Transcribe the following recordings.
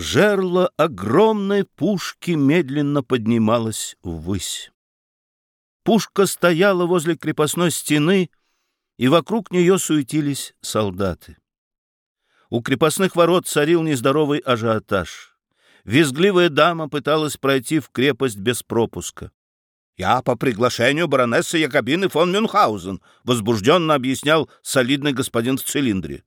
Жерло огромной пушки медленно поднималось ввысь. Пушка стояла возле крепостной стены, и вокруг нее суетились солдаты. У крепостных ворот царил нездоровый ажиотаж. Визгливая дама пыталась пройти в крепость без пропуска. «Я по приглашению баронессы Якобины фон Мюнхгаузен», — возбужденно объяснял солидный господин в цилиндре.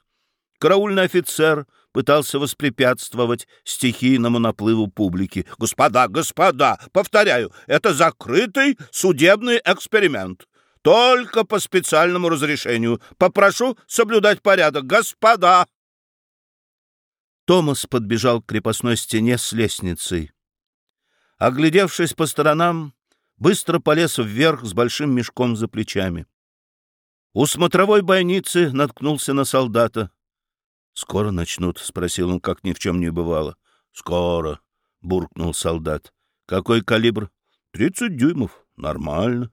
Караульный офицер пытался воспрепятствовать стихийному наплыву публики. «Господа, господа, повторяю, это закрытый судебный эксперимент. Только по специальному разрешению. Попрошу соблюдать порядок. Господа!» Томас подбежал к крепостной стене с лестницей. Оглядевшись по сторонам, быстро полез вверх с большим мешком за плечами. У смотровой бойницы наткнулся на солдата. «Скоро начнут?» — спросил он, как ни в чем не бывало. «Скоро», — буркнул солдат. «Какой калибр?» «Тридцать дюймов. Нормально».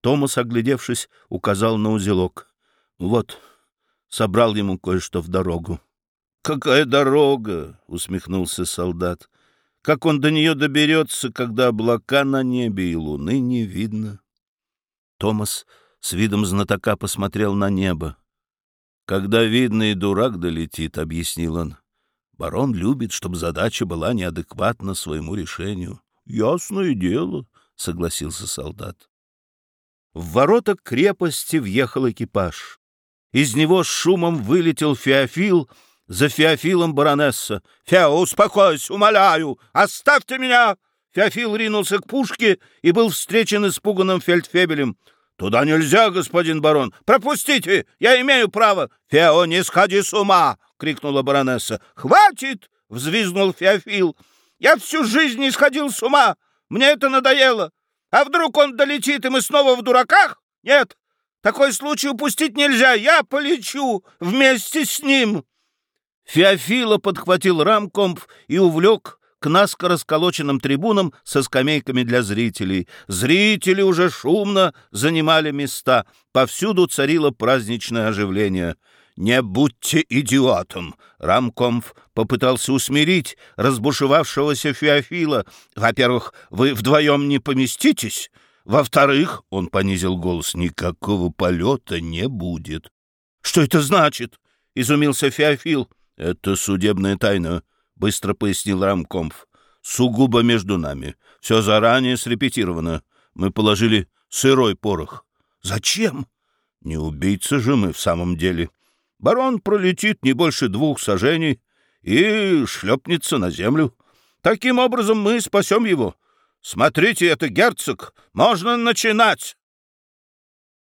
Томас, оглядевшись, указал на узелок. «Вот, собрал ему кое-что в дорогу». «Какая дорога?» — усмехнулся солдат. «Как он до нее доберется, когда облака на небе и луны не видно?» Томас с видом знатока посмотрел на небо. «Когда видный дурак долетит», — объяснил он. «Барон любит, чтобы задача была неадекватна своему решению». «Ясное дело», — согласился солдат. В ворота крепости въехал экипаж. Из него с шумом вылетел Феофил, за Феофилом баронесса. «Фео, успокойся, умоляю! Оставьте меня!» Феофил ринулся к пушке и был встречен испуганным фельдфебелем. «Туда нельзя, господин барон! Пропустите! Я имею право!» «Фео, не сходи с ума!» — крикнула баронесса. «Хватит!» — взвизгнул Феофил. «Я всю жизнь не сходил с ума! Мне это надоело! А вдруг он долетит, и мы снова в дураках? Нет! Такой случай упустить нельзя! Я полечу вместе с ним!» Феофила подхватил рамкомп и увлек к наскоро сколоченным трибунам со скамейками для зрителей. Зрители уже шумно занимали места. Повсюду царило праздничное оживление. «Не будьте идиотом!» Рамкомф попытался усмирить разбушевавшегося Феофила. «Во-первых, вы вдвоем не поместитесь. Во-вторых, — он понизил голос, — никакого полета не будет». «Что это значит?» — изумился Феофил. «Это судебная тайна», — быстро пояснил Рамкомф. «Сугубо между нами. Все заранее срепетировано. Мы положили сырой порох». «Зачем?» «Не убийца же мы в самом деле. Барон пролетит не больше двух сажений и шлепнется на землю. Таким образом мы спасем его. Смотрите, это герцог. Можно начинать!»